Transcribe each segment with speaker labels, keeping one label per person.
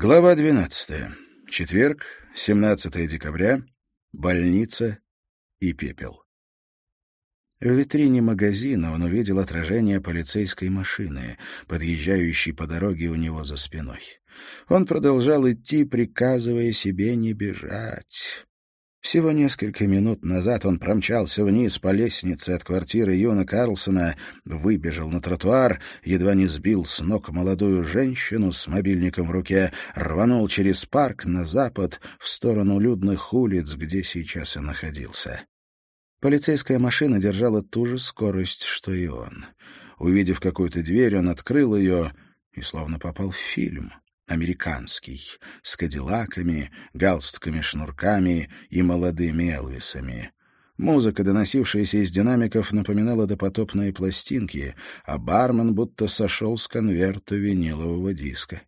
Speaker 1: Глава 12. Четверг, 17 декабря. Больница и пепел. В витрине магазина он увидел отражение полицейской машины, подъезжающей по дороге у него за спиной. Он продолжал идти, приказывая себе не бежать. Всего несколько минут назад он промчался вниз по лестнице от квартиры Юна Карлсона, выбежал на тротуар, едва не сбил с ног молодую женщину с мобильником в руке, рванул через парк на запад в сторону людных улиц, где сейчас и находился. Полицейская машина держала ту же скорость, что и он. Увидев какую-то дверь, он открыл ее и словно попал в фильм американский, с кадиллаками, галстуками-шнурками и молодыми Элвисами. Музыка, доносившаяся из динамиков, напоминала допотопные пластинки, а бармен будто сошел с конверта винилового диска.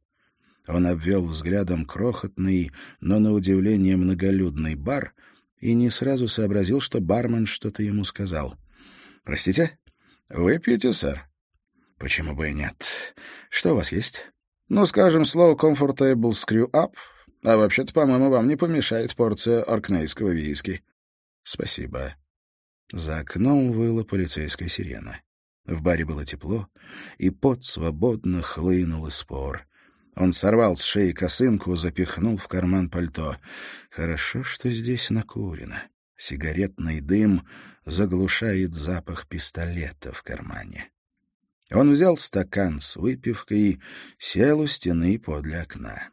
Speaker 1: Он обвел взглядом крохотный, но, на удивление, многолюдный бар и не сразу сообразил, что бармен что-то ему сказал. «Простите? Выпьете, сэр?» «Почему бы и нет? Что у вас есть?» Ну, скажем, слово «comfortable screw up», а вообще-то, по-моему, вам не помешает порция оркнейского виски. Спасибо. За окном выла полицейская сирена. В баре было тепло, и пот свободно хлынул из пор. Он сорвал с шеи косынку, запихнул в карман пальто. Хорошо, что здесь накурено. Сигаретный дым заглушает запах пистолета в кармане. Он взял стакан с выпивкой, сел у стены подле окна.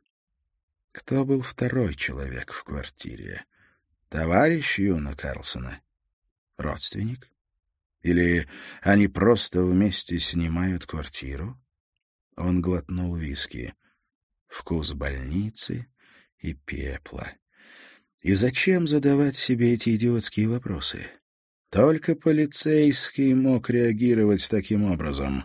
Speaker 1: Кто был второй человек в квартире? Товарищ Юна Карлсона? Родственник? Или они просто вместе снимают квартиру? Он глотнул виски. Вкус больницы и пепла. И зачем задавать себе эти идиотские вопросы? Только полицейский мог реагировать таким образом.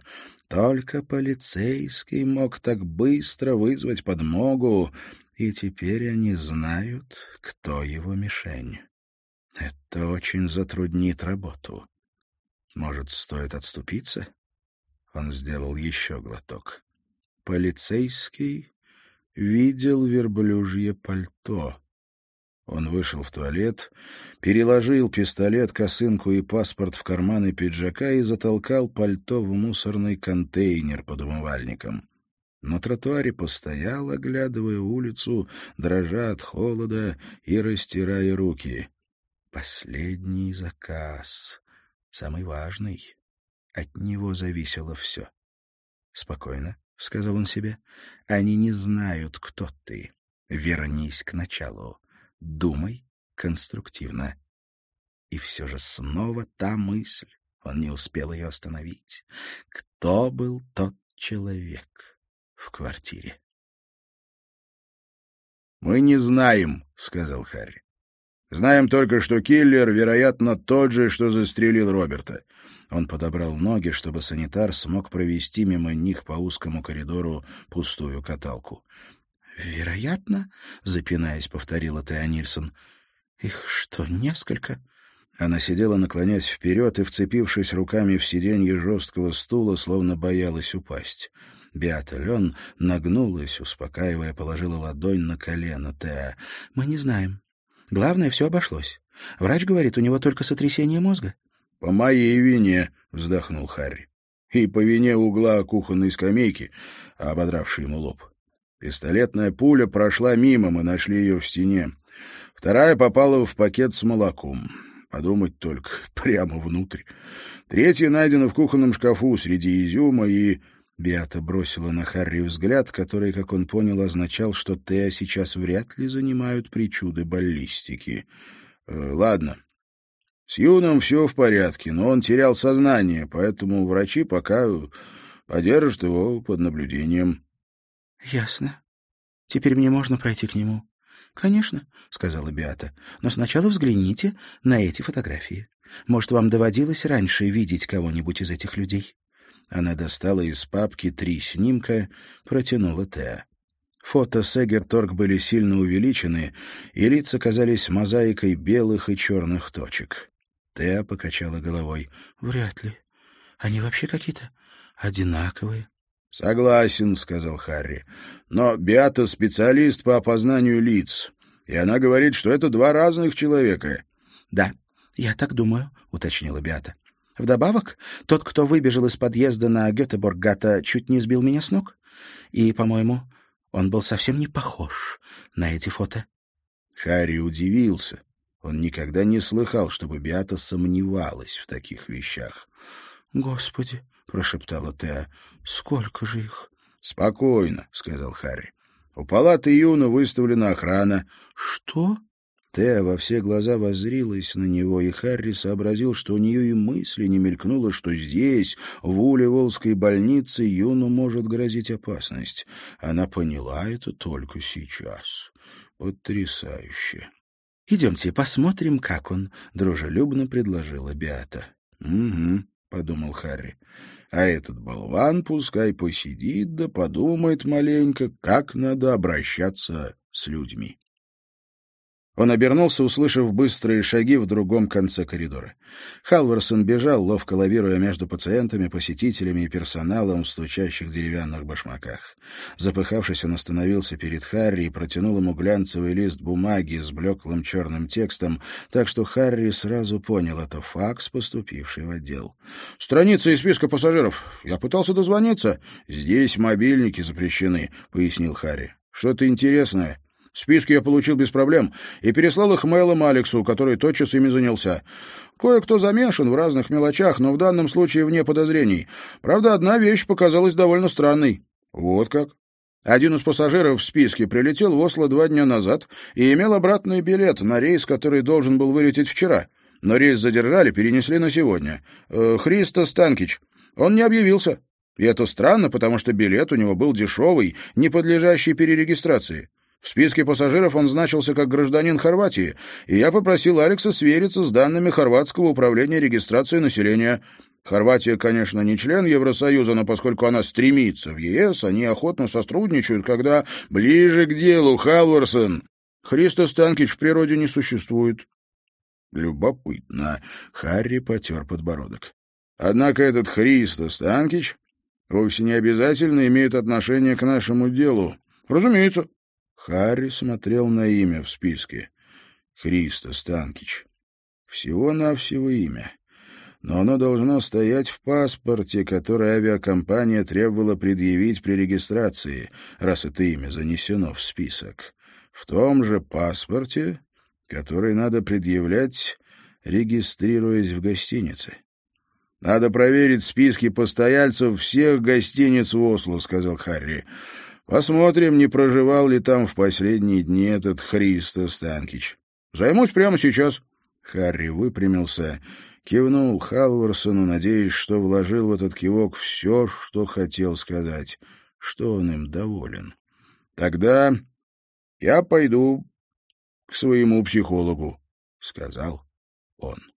Speaker 1: Только полицейский мог так быстро вызвать подмогу, и теперь они знают, кто его мишень. Это очень затруднит работу. Может, стоит отступиться? Он сделал еще глоток. Полицейский видел верблюжье пальто. Он вышел в туалет, переложил пистолет, косынку и паспорт в карманы пиджака и затолкал пальто в мусорный контейнер под умывальником. На тротуаре постоял, оглядывая улицу, дрожа от холода и растирая руки. Последний заказ, самый важный. От него зависело все. «Спокойно», — сказал он себе, — «они не знают, кто ты. Вернись к началу». Думай конструктивно. И все же снова та мысль. Он не успел ее остановить. Кто был тот человек в квартире? «Мы не знаем», — сказал Харри. «Знаем только, что киллер, вероятно, тот же, что застрелил Роберта». Он подобрал ноги, чтобы санитар смог провести мимо них по узкому коридору пустую каталку. «Вероятно», — запинаясь, повторила Теа Нильсон. «Их что, несколько?» Она сидела, наклонясь вперед и, вцепившись руками в сиденье жесткого стула, словно боялась упасть. Беата Лен нагнулась, успокаивая, положила ладонь на колено Теа. «Мы не знаем. Главное, все обошлось. Врач говорит, у него только сотрясение мозга».
Speaker 2: «По моей вине», — вздохнул Харри. «И по вине угла кухонной скамейки, ободравшей ему лоб. Пистолетная пуля прошла мимо, мы нашли ее в стене. Вторая попала в пакет с молоком. Подумать только, прямо внутрь. Третья найдена в кухонном шкафу среди изюма и... Биата бросила на Харри взгляд, который, как он понял, означал, что Теа сейчас вряд ли занимают причуды баллистики. Э, ладно. С Юном все в порядке, но он терял сознание, поэтому врачи пока подержат его под наблюдением.
Speaker 3: «Ясно. Теперь мне можно пройти к нему?» «Конечно», — сказала Биата. «Но сначала взгляните на эти фотографии. Может, вам доводилось раньше видеть кого-нибудь из этих людей?»
Speaker 1: Она достала из папки три снимка, протянула Теа. Фото Сегерторг были сильно увеличены, и лица казались мозаикой белых и черных точек. Теа покачала головой.
Speaker 3: «Вряд ли. Они вообще какие-то одинаковые.
Speaker 2: «Согласен», — сказал Харри. «Но Беата — специалист по опознанию лиц, и она говорит, что это два разных человека».
Speaker 3: «Да, я так думаю», — уточнила Беата. «Вдобавок, тот, кто выбежал из подъезда на Гетеборгата, чуть не сбил меня с ног. И, по-моему, он был совсем не похож на эти фото».
Speaker 2: Харри удивился. Он никогда не слыхал, чтобы Беата сомневалась в таких вещах.
Speaker 3: «Господи!» — прошептала Теа. «Сколько же их?»
Speaker 2: «Спокойно», — сказал Харри. «У палаты Юна выставлена охрана».
Speaker 3: «Что?»
Speaker 2: Теа во все глаза воззрилась на него, и Харри сообразил, что у нее и мысли не мелькнуло, что здесь, в Уле-Волской больнице, Юну может грозить опасность. Она поняла это только сейчас. Потрясающе.
Speaker 3: «Идемте посмотрим, как он», — дружелюбно предложила Беата.
Speaker 2: «Угу», — подумал Харри. «А этот болван пускай посидит да подумает маленько, как надо обращаться с людьми». Он обернулся, услышав быстрые шаги в другом конце коридора. Халварсон бежал, ловко лавируя между пациентами, посетителями и персоналом в стучащих деревянных башмаках. Запыхавшись, он остановился перед Харри и протянул ему глянцевый лист бумаги с блеклым черным текстом, так что Харри сразу понял, это факс, поступивший в отдел. «Страница из списка пассажиров. Я пытался дозвониться. Здесь мобильники запрещены», — пояснил Харри. «Что-то интересное». Списки я получил без проблем и переслал их мейлом Алексу, который тотчас ими занялся. Кое-кто замешан в разных мелочах, но в данном случае вне подозрений. Правда, одна вещь показалась довольно странной. Вот как. Один из пассажиров в списке прилетел в Осло два дня назад и имел обратный билет на рейс, который должен был вылететь вчера. Но рейс задержали, перенесли на сегодня. Э, Христо Станкич. Он не объявился. И это странно, потому что билет у него был дешевый, не подлежащий перерегистрации. В списке пассажиров он значился как гражданин Хорватии, и я попросил Алекса свериться с данными Хорватского управления регистрации населения. Хорватия, конечно, не член Евросоюза, но поскольку она стремится в ЕС, они охотно сотрудничают, когда ближе к делу, Халварсон. Христо Станкич в природе не существует. Любопытно. Харри потер подбородок. Однако этот Христо Станкич вовсе не обязательно имеет отношение к нашему делу. Разумеется, Харри смотрел на имя в списке. Христо Станкич. Всего-навсего имя. Но оно должно стоять в паспорте, который авиакомпания требовала предъявить при регистрации, раз это имя занесено в список. В том же паспорте, который надо предъявлять, регистрируясь в гостинице. «Надо проверить списки постояльцев всех гостиниц в Осло», — сказал Харри. Посмотрим, не проживал ли там в последние дни этот Христо Станкич. Займусь прямо сейчас. Харри выпрямился, кивнул Халварсону, надеясь, что вложил в этот кивок все, что хотел сказать, что он им доволен. Тогда я пойду к своему психологу, — сказал он.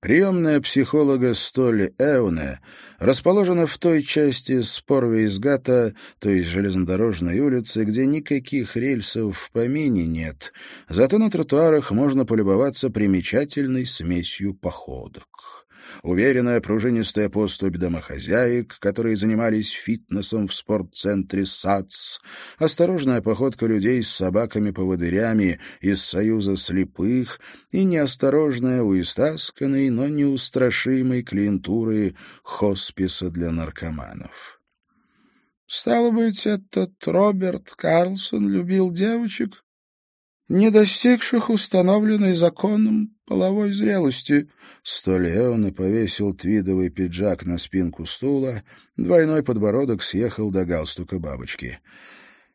Speaker 2: Приемная психолога Столи Эуне расположена в той части Спорвейсгата, то есть железнодорожной улицы, где никаких рельсов в помине нет, зато на тротуарах можно полюбоваться примечательной смесью походок. Уверенная пружинистая поступь домохозяек, которые занимались фитнесом в спортцентре САЦ, осторожная походка людей с собаками-поводырями из Союза слепых и неосторожная у истасканной, но неустрашимой клиентуры хосписа для наркоманов. «Стало быть, этот Роберт Карлсон любил девочек, не достигших установленной законом половой зрелости. Столеон повесил твидовый пиджак на спинку стула, двойной подбородок съехал до галстука бабочки.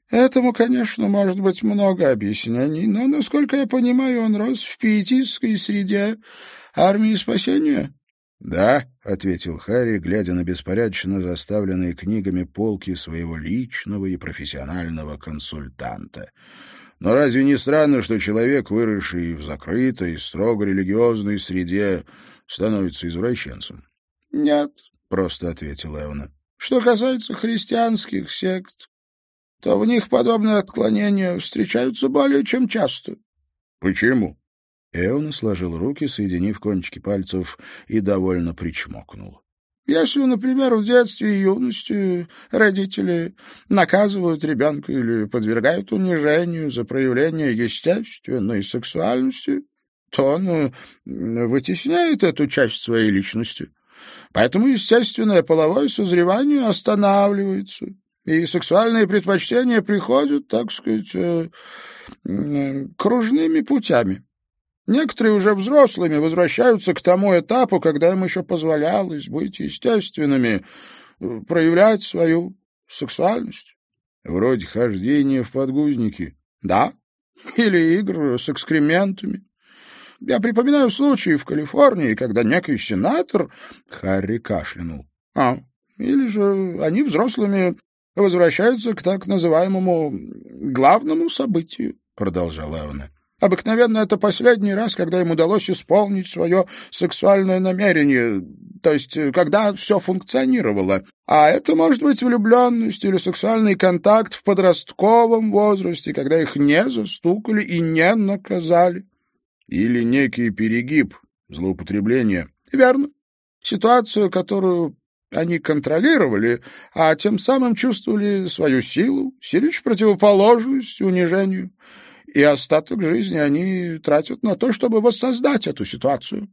Speaker 2: Этому, конечно, может быть много объяснений, но, насколько я понимаю, он рос в пиетистской среде армии спасения. «Да», — ответил Харри, глядя на беспорядочно заставленные книгами полки своего личного и профессионального консультанта. Но разве не странно, что человек, выросший в закрытой, строго религиозной среде, становится извращенцем? — Нет, — просто ответила Эвна. — Что касается христианских сект, то в них подобные отклонения встречаются более чем часто. — Почему? Эвна сложил руки, соединив кончики пальцев, и довольно причмокнул. Если, например, в детстве и юности родители наказывают ребенка или подвергают унижению за проявление естественной сексуальности, то он э, вытесняет эту часть своей личности. Поэтому естественное половое созревание останавливается, и сексуальные предпочтения приходят, так сказать, э, кружными путями. Некоторые уже взрослыми возвращаются к тому этапу, когда им еще позволялось быть естественными, э, проявлять свою сексуальность.
Speaker 1: Вроде хождения в подгузники.
Speaker 2: Да, или игр с экскрементами. Я припоминаю случаи в Калифорнии, когда некий сенатор...
Speaker 1: Харри кашлянул.
Speaker 2: А, или же они взрослыми возвращаются к так называемому главному событию, продолжала Эвна. Обыкновенно это последний раз, когда им удалось исполнить свое сексуальное намерение, то есть э, когда все функционировало. А это может быть влюбленность или сексуальный контакт в подростковом возрасте, когда их не застукали и не наказали.
Speaker 1: Или некий перегиб, злоупотребление.
Speaker 2: Верно. Ситуацию, которую они контролировали, а тем самым чувствовали свою силу, силищ противоположность унижению и остаток жизни они тратят на то, чтобы воссоздать эту ситуацию.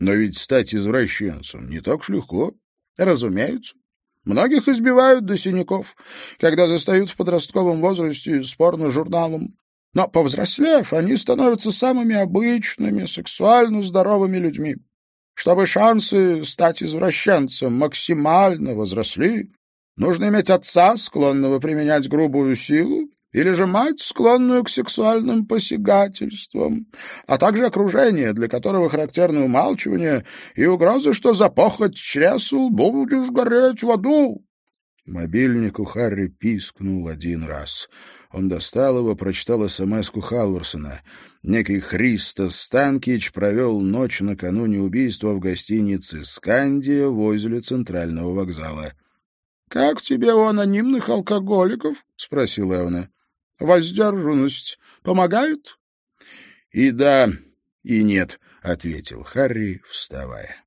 Speaker 1: Но ведь стать извращенцем не так уж легко.
Speaker 2: Разумеется. Многих избивают до синяков, когда застают в подростковом возрасте с порно-журналом. Но, повзрослев, они становятся самыми обычными, сексуально здоровыми людьми. Чтобы шансы стать извращенцем максимально возросли, нужно иметь отца, склонного применять грубую силу, или же мать, склонную к сексуальным посягательствам, а также окружение, для которого характерно умалчивание и угроза, что за похоть чресл будешь гореть в аду.
Speaker 1: Мобильник у Харри пискнул один раз. Он достал его, прочитал СМС-ку Халварсона. Некий Христос Станкич провел ночь накануне убийства в гостинице «Скандия» возле центрального вокзала.
Speaker 2: — Как тебе у анонимных алкоголиков? — спросил Эвна воздержанность помогают?
Speaker 1: — И да, и нет, — ответил Харри, вставая.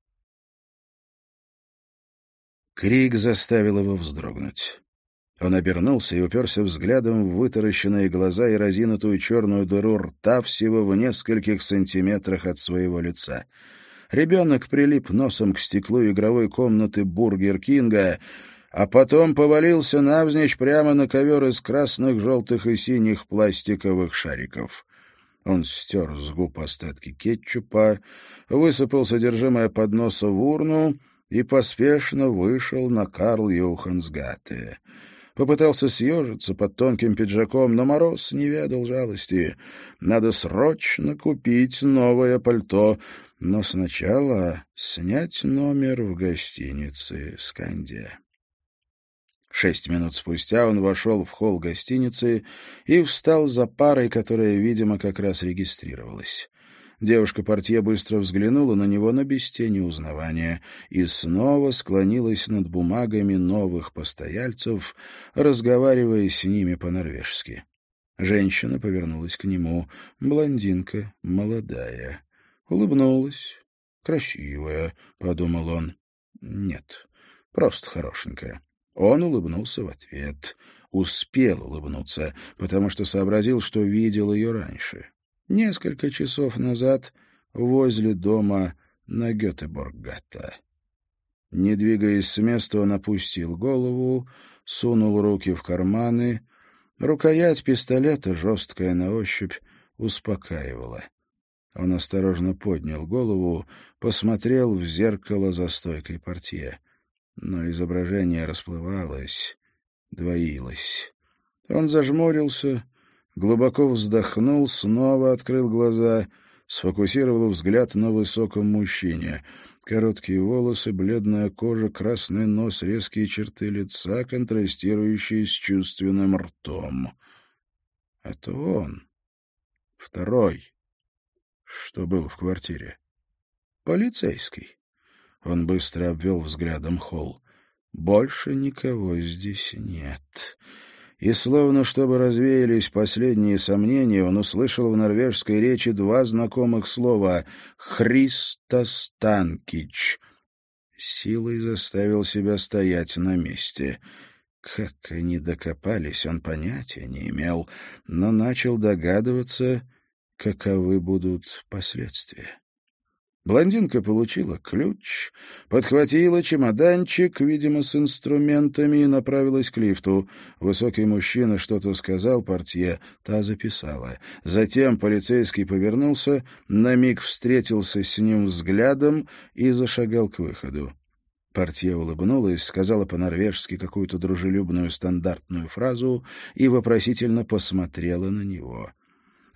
Speaker 1: Крик заставил его вздрогнуть. Он обернулся и уперся взглядом в вытаращенные глаза и разинутую черную дыру рта всего в нескольких сантиметрах от своего лица. Ребенок прилип носом к стеклу игровой комнаты Бургер Кинга — а потом повалился навзничь прямо на ковер из красных, желтых и синих пластиковых шариков. Он стер с губ остатки кетчупа, высыпал содержимое подноса в урну и поспешно вышел на Карл Йохансгате. Попытался съежиться под тонким пиджаком, но мороз не ведал жалости. Надо срочно купить новое пальто, но сначала снять номер в гостинице «Скандия». Шесть минут спустя он вошел в холл гостиницы и встал за парой, которая, видимо, как раз регистрировалась. Девушка-портье быстро взглянула на него, но без тени узнавания, и снова склонилась над бумагами новых постояльцев, разговаривая с ними по-норвежски. Женщина повернулась к нему, блондинка, молодая. Улыбнулась. «Красивая», — подумал он. «Нет, просто хорошенькая». Он улыбнулся в ответ. Успел улыбнуться, потому что сообразил, что видел ее раньше. Несколько часов назад возле дома на Гетеборгата. Не двигаясь с места, он опустил голову, сунул руки в карманы. Рукоять пистолета, жесткая на ощупь, успокаивала. Он осторожно поднял голову, посмотрел в зеркало за стойкой портье но изображение расплывалось, двоилось. Он зажмурился, глубоко вздохнул, снова открыл глаза, сфокусировал взгляд на высоком мужчине. Короткие волосы, бледная кожа, красный нос, резкие черты лица, контрастирующие с чувственным ртом. Это он. Второй, что был в квартире. Полицейский. Он быстро обвел взглядом холл. Больше никого здесь нет. И словно чтобы развеялись последние сомнения, он услышал в норвежской речи два знакомых слова «Христостанкич». силой заставил себя стоять на месте. Как они докопались, он понятия не имел, но начал догадываться, каковы будут последствия. Блондинка получила ключ, подхватила чемоданчик, видимо, с инструментами, и направилась к лифту. Высокий мужчина что-то сказал портье, та записала. Затем полицейский повернулся, на миг встретился с ним взглядом и зашагал к выходу. Портье улыбнулась, сказала по-норвежски какую-то дружелюбную стандартную фразу и вопросительно посмотрела на него.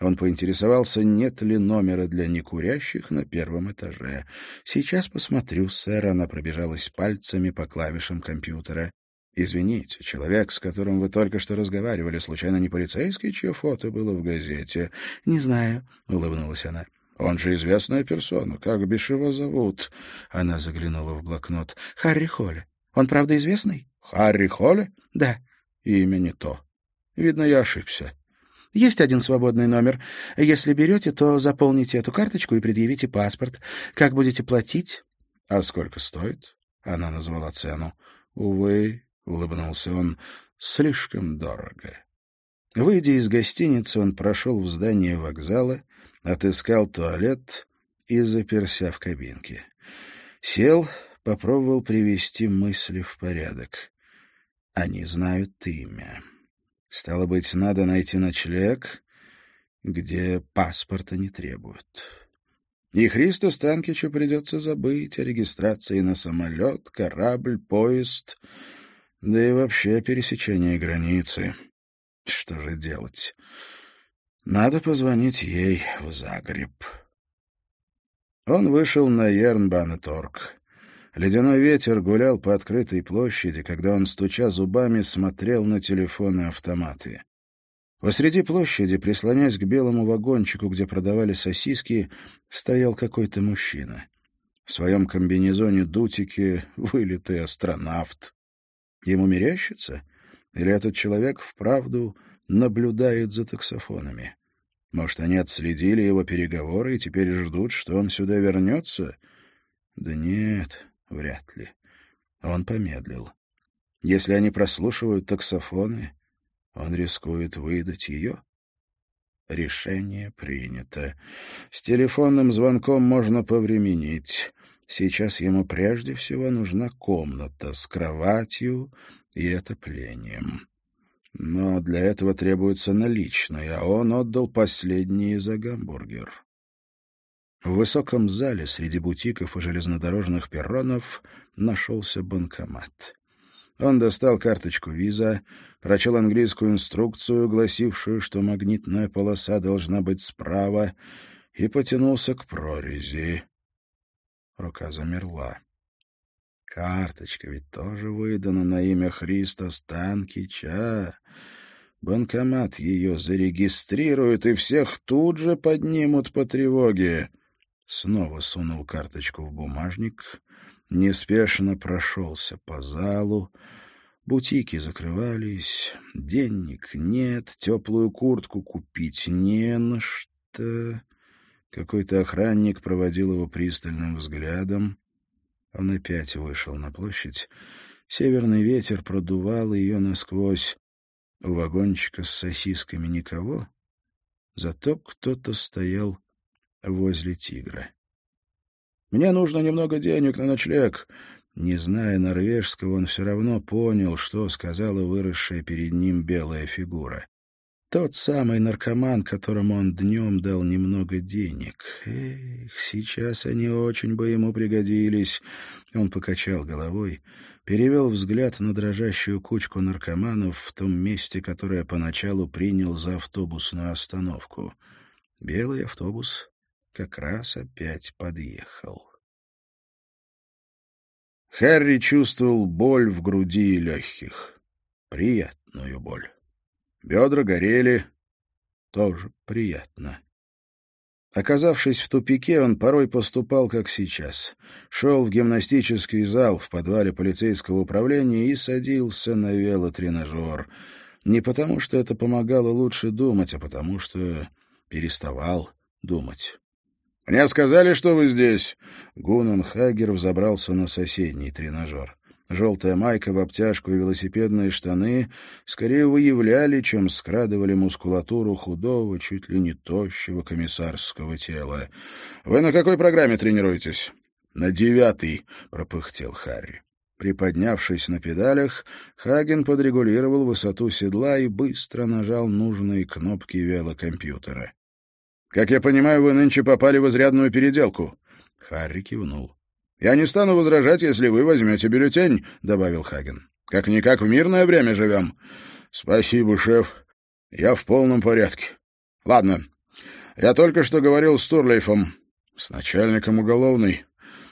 Speaker 1: Он поинтересовался, нет ли номера для некурящих на первом этаже. «Сейчас посмотрю, сэр». Она пробежалась пальцами по клавишам компьютера. «Извините, человек, с которым вы только что разговаривали, случайно не полицейский, чье фото было в газете?» «Не знаю», — улыбнулась она. «Он же известная персона. Как бишь его зовут?» Она заглянула в блокнот. «Харри Холли. Он правда известный?» «Харри Холли?» «Да». «Имя не то. Видно, я ошибся». Есть один свободный номер. Если берете, то заполните эту карточку и предъявите паспорт. Как будете платить? — А сколько стоит? — она назвала цену. — Увы, — улыбнулся он, — слишком дорого. Выйдя из гостиницы, он прошел в здание вокзала, отыскал туалет и заперся в кабинке. Сел, попробовал привести мысли в порядок. Они знают имя. Стало быть, надо найти ночлег, где паспорта не требуют. И Христу Станкичу придется забыть о регистрации на самолет, корабль, поезд, да и вообще пересечение границы. Что же делать? Надо позвонить ей в Загреб. Он вышел на Ернбанеторг. Ледяной ветер гулял по открытой площади, когда он, стуча зубами, смотрел на телефоны автоматы. Посреди площади, прислонясь к белому вагончику, где продавали сосиски, стоял какой-то мужчина. В своем комбинезоне дутики вылитый астронавт. Ему мерещится? Или этот человек вправду наблюдает за таксофонами? Может, они отследили его переговоры и теперь ждут, что он сюда вернется? Да нет, Вряд ли. Он помедлил. Если они прослушивают таксофоны, он рискует выдать ее. Решение принято. С телефонным звонком можно повременить. Сейчас ему прежде всего нужна комната с кроватью и отоплением. Но для этого требуется наличные, а он отдал последние за гамбургер. В высоком зале среди бутиков и железнодорожных перронов нашелся банкомат. Он достал карточку виза, прочел английскую инструкцию, гласившую, что магнитная полоса должна быть справа, и потянулся к прорези. Рука замерла. Карточка ведь тоже выдана на имя Христа Станкича. Банкомат ее зарегистрирует, и всех тут же поднимут по тревоге. Снова сунул карточку в бумажник, неспешно прошелся по залу. Бутики закрывались, денег нет, теплую куртку купить не на что. Какой-то охранник проводил его пристальным взглядом. Он опять вышел на площадь. Северный ветер продувал ее насквозь. У вагончика с сосисками никого, зато кто-то стоял возле тигра. «Мне нужно немного денег на ночлег». Не зная норвежского, он все равно понял, что сказала выросшая перед ним белая фигура. Тот самый наркоман, которому он днем дал немного денег. Эх, сейчас они очень бы ему пригодились. Он покачал головой, перевел взгляд на дрожащую кучку наркоманов в том месте, которое поначалу принял за автобусную остановку. Белый автобус как раз опять подъехал. Харри чувствовал боль в груди и легких. Приятную боль. Бедра горели. Тоже приятно. Оказавшись в тупике, он порой поступал, как сейчас. Шел в гимнастический зал в подвале полицейского управления и садился на велотренажер. Не потому, что это помогало лучше думать, а потому, что переставал думать.
Speaker 2: Мне сказали, что вы здесь». Гуннан Хагер взобрался на соседний тренажер. Желтая майка в обтяжку и велосипедные штаны скорее выявляли, чем скрадывали мускулатуру худого, чуть ли не тощего комиссарского тела. «Вы на какой программе тренируетесь?» «На девятый», — пропыхтел Харри. Приподнявшись на педалях, Хаген подрегулировал высоту седла и быстро нажал нужные кнопки велокомпьютера. «Как я понимаю, вы нынче попали в изрядную переделку». Харри кивнул. «Я не стану возражать, если вы возьмете бюллетень», — добавил Хаген. «Как-никак в мирное время живем». «Спасибо, шеф. Я в полном порядке». «Ладно. Я только что говорил с Турлейфом, с начальником уголовной.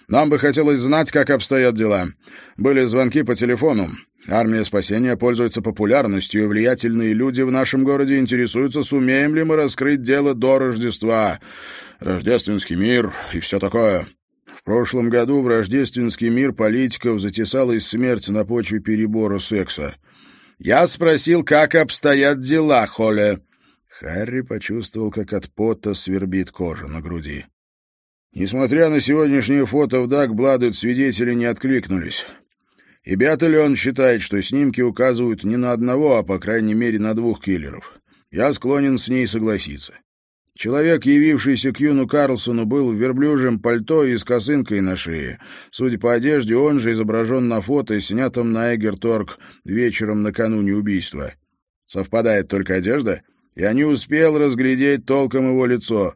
Speaker 2: Нам бы хотелось знать, как обстоят дела. Были звонки по телефону. Армия спасения пользуется популярностью, и влиятельные люди в нашем городе интересуются, сумеем ли мы раскрыть дело до Рождества. Рождественский мир и все такое. В прошлом году в рождественский мир политиков затесалась смерть на почве перебора секса. Я спросил, как обстоят дела, Холле. Харри почувствовал, как от пота свербит кожа на груди. Несмотря на сегодняшнее фото в Дагбладет, свидетели не откликнулись. И Бяталион считает, что снимки указывают не на одного, а по крайней мере на двух киллеров. Я склонен с ней согласиться. Человек, явившийся к Юну Карлсону, был в верблюжьем пальто и с косынкой на шее. Судя по одежде, он же изображен на фото, снятом на Эгерторг вечером накануне убийства. Совпадает только одежда? Я не успел разглядеть толком его лицо.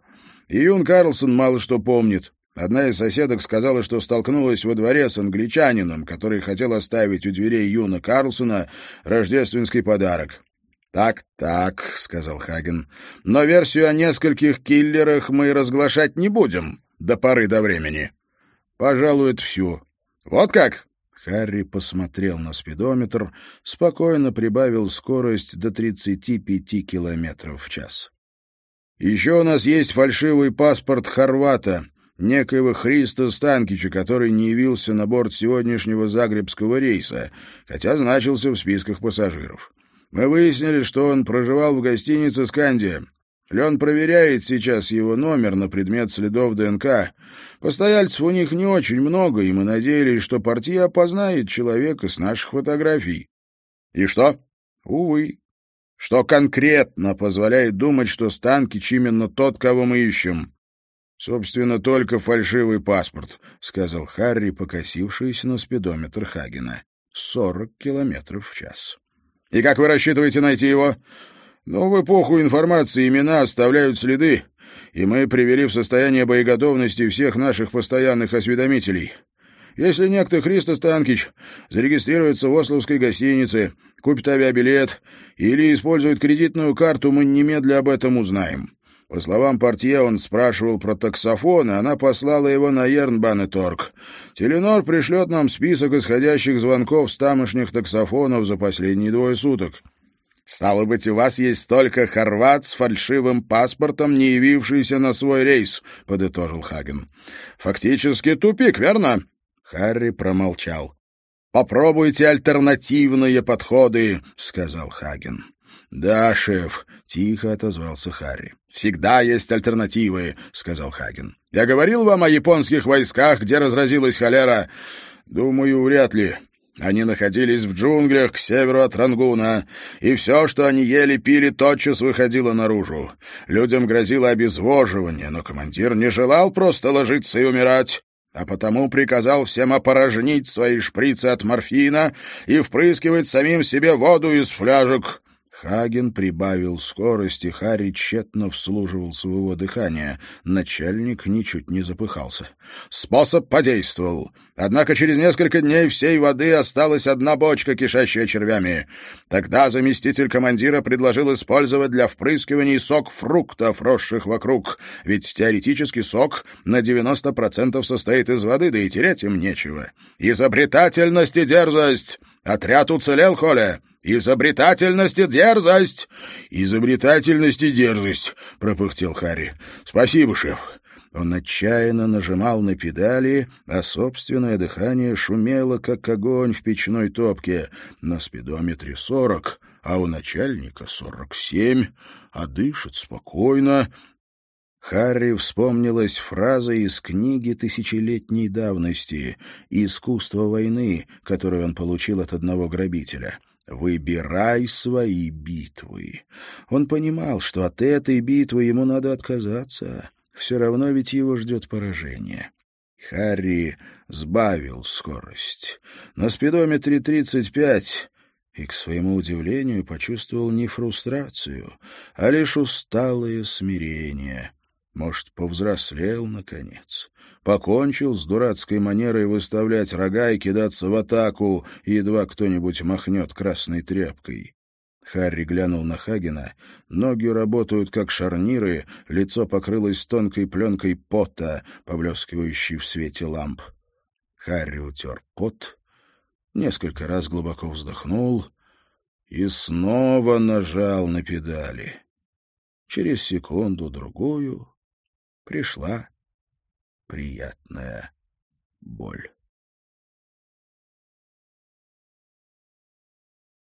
Speaker 2: И Юн Карлсон мало что помнит. Одна из соседок сказала, что столкнулась во дворе с англичанином, который хотел оставить у дверей Юна Карлсона рождественский подарок. «Так, так», — сказал Хаген, — «но версию о нескольких киллерах мы разглашать не будем до поры до времени». «Пожалуй, это все». «Вот как?» Харри посмотрел на спидометр, спокойно прибавил скорость до 35 километров в час. «Еще у нас есть фальшивый паспорт Хорвата, некоего Христа Станкича, который не явился на борт сегодняшнего загребского рейса, хотя значился в списках пассажиров. Мы выяснили, что он проживал в гостинице «Скандия». Лен проверяет сейчас его номер на предмет следов ДНК. Постояльцев у них не очень много, и мы надеялись, что партия опознает человека с наших фотографий. И что? Увы. Что конкретно позволяет думать, что Станкич именно тот, кого мы ищем? Собственно, только фальшивый паспорт, — сказал Харри, покосившийся на спидометр Хагена. Сорок километров в час. И как вы рассчитываете найти его? Ну, в эпоху информации имена оставляют следы, и мы привели в состояние боеготовности всех наших постоянных осведомителей. Если некто Христос Танкич зарегистрируется в Ословской гостинице, купит авиабилет или использует кредитную карту, мы немедля об этом узнаем. По словам портье, он спрашивал про таксофон, и она послала его на Ернбанеторг. Теленор пришлет нам список исходящих звонков с тамошних таксофонов за последние двое суток. «Стало быть, у вас есть только хорват с фальшивым паспортом, не явившийся на свой рейс», — подытожил Хаген. «Фактически тупик, верно?» Харри промолчал. «Попробуйте альтернативные подходы», — сказал Хаген. «Да, шеф», — тихо отозвался Харри. «Всегда есть альтернативы», — сказал Хаген. «Я говорил вам о японских войсках, где разразилась холера?» «Думаю, вряд ли. Они находились в джунглях к северу от Рангуна, и все, что они ели, пили, тотчас выходило наружу. Людям грозило обезвоживание, но командир не желал просто ложиться и умирать а потому приказал всем опорожнить свои шприцы от морфина и впрыскивать самим себе воду из фляжек. Хаген прибавил скорости, Харри тщетно вслуживал своего дыхания. Начальник ничуть не запыхался. Способ подействовал. Однако через несколько дней всей воды осталась одна бочка, кишащая червями. Тогда заместитель командира предложил использовать для впрыскивания сок фруктов, росших вокруг. Ведь теоретически сок на 90% состоит из воды, да и тереть им нечего. Изобретательность и дерзость! Отряд уцелел, Холя! «Изобретательность и дерзость!» «Изобретательность и дерзость!» — пропыхтел Харри. «Спасибо, шеф!» Он отчаянно нажимал на педали, а собственное дыхание шумело, как огонь в печной топке. На спидометре сорок, а у начальника сорок семь, а дышит спокойно.
Speaker 1: Харри вспомнилась фраза из книги тысячелетней давности «Искусство войны», которую он получил от одного грабителя. «Выбирай свои битвы». Он понимал, что от этой битвы ему надо отказаться. Все равно ведь его ждет поражение. Харри сбавил скорость. На спидометре 35 и, к своему удивлению, почувствовал не фрустрацию, а лишь усталое смирение — может, повзрослел, наконец. Покончил с дурацкой манерой выставлять рога и кидаться в атаку, едва кто-нибудь махнет красной тряпкой. Харри глянул на Хагена. Ноги работают как шарниры, лицо покрылось тонкой пленкой пота, поблескивающей в свете ламп. Харри утер пот, несколько раз глубоко вздохнул и снова нажал на педали. Через секунду-другую пришла приятная боль.